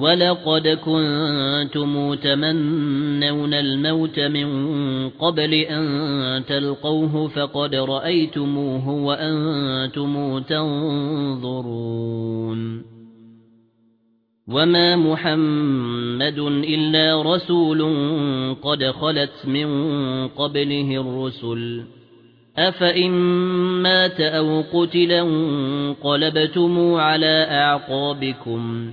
وَلَقَدْ كُنتُمْ تَمَنَّوْنَ الْمَوْتَ مِنْ قَبْلِ أَنْ تَلْقَوْهُ فَقَدْ رَأَيْتُمُوهُ وَأَنْتُمْ تَنظُرُونَ وَمَا مُحَمَّدٌ إِلَّا رَسُولٌ قَدْ خَلَتْ مِنْ قَبْلِهِ الرُّسُلُ أَفَإِن مَّاتَ أَوْ قُتِلَ انقَلَبْتُمْ عَلَى أَعْقَابِكُمْ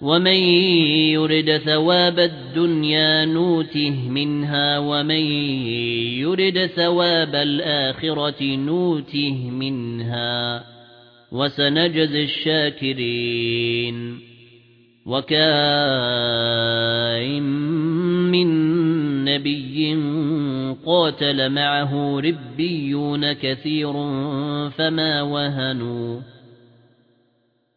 وَمَن يُرِدْ ثَوَابَ الدُّنْيَا نُؤْتِهِ مِنْهَا وَمَن يُرِدْ ثَوَابَ الْآخِرَةِ نُؤْتِهِ مِنْهَا وَسَنَجْزِي الشَّاكِرِينَ وَكَأَيٍّ مِّن نَّبِيٍّ قَاتَلَ مَعَهُ رِبِّيُّونَ كَثِيرٌ فَمَا وَهَنُوا